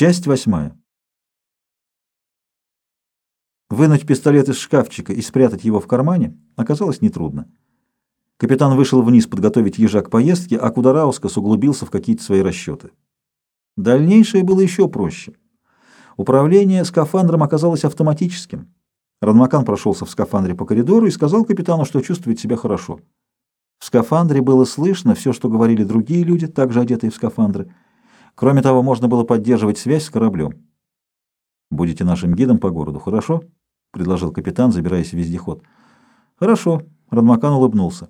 Часть восьмая. Вынуть пистолет из шкафчика и спрятать его в кармане оказалось нетрудно. Капитан вышел вниз подготовить ежа к поездке, а Кудараускас углубился в какие-то свои расчеты. Дальнейшее было еще проще. Управление скафандром оказалось автоматическим. Радмакан прошелся в скафандре по коридору и сказал капитану, что чувствует себя хорошо. В скафандре было слышно все, что говорили другие люди, также одетые в скафандры. Кроме того, можно было поддерживать связь с кораблем. «Будете нашим гидом по городу, хорошо?» — предложил капитан, забираясь в вездеход. «Хорошо», — Радмакан улыбнулся.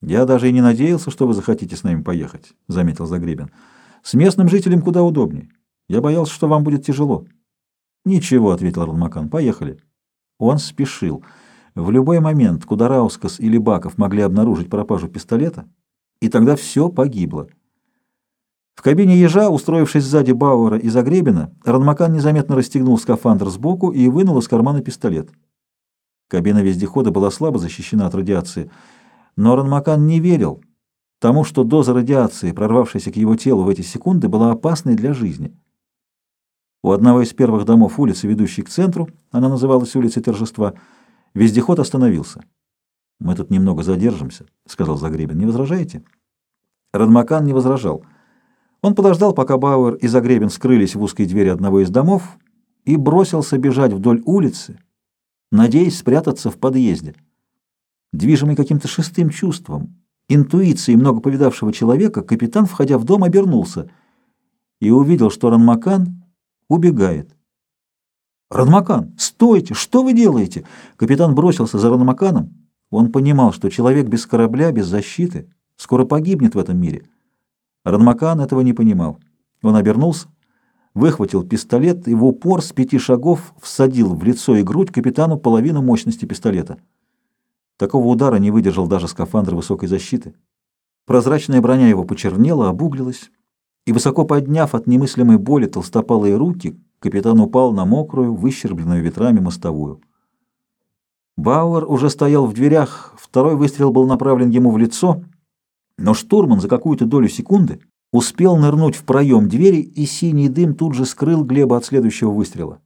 «Я даже и не надеялся, что вы захотите с нами поехать», — заметил Загребин. «С местным жителем куда удобнее. Я боялся, что вам будет тяжело». «Ничего», — ответил Радмакан. «Поехали». Он спешил. В любой момент Кудараускас или Баков могли обнаружить пропажу пистолета, и тогда все погибло. В кабине ежа, устроившись сзади Бауэра и Загребина, Радмакан незаметно расстегнул скафандр сбоку и вынул из кармана пистолет. Кабина вездехода была слабо защищена от радиации, но Радмакан не верил тому, что доза радиации, прорвавшаяся к его телу в эти секунды, была опасной для жизни. У одного из первых домов улицы, ведущей к центру, она называлась улицей Торжества, вездеход остановился. «Мы тут немного задержимся», — сказал Загребин. «Не возражаете?» Радмакан не возражал. Он подождал, пока Бауэр и Загребин скрылись в узкой двери одного из домов и бросился бежать вдоль улицы, надеясь спрятаться в подъезде. Движимый каким-то шестым чувством, интуицией много повидавшего человека, капитан, входя в дом, обернулся и увидел, что Ранмакан убегает. «Ранмакан, стойте! Что вы делаете?» Капитан бросился за Ранмаканом. Он понимал, что человек без корабля, без защиты, скоро погибнет в этом мире. Ранмакан этого не понимал. Он обернулся, выхватил пистолет и в упор с пяти шагов всадил в лицо и грудь капитану половину мощности пистолета. Такого удара не выдержал даже скафандр высокой защиты. Прозрачная броня его почернела, обуглилась, и, высоко подняв от немыслимой боли толстопалые руки, капитан упал на мокрую, выщербленную ветрами мостовую. Бауэр уже стоял в дверях, второй выстрел был направлен ему в лицо — но штурман за какую-то долю секунды успел нырнуть в проем двери, и синий дым тут же скрыл Глеба от следующего выстрела.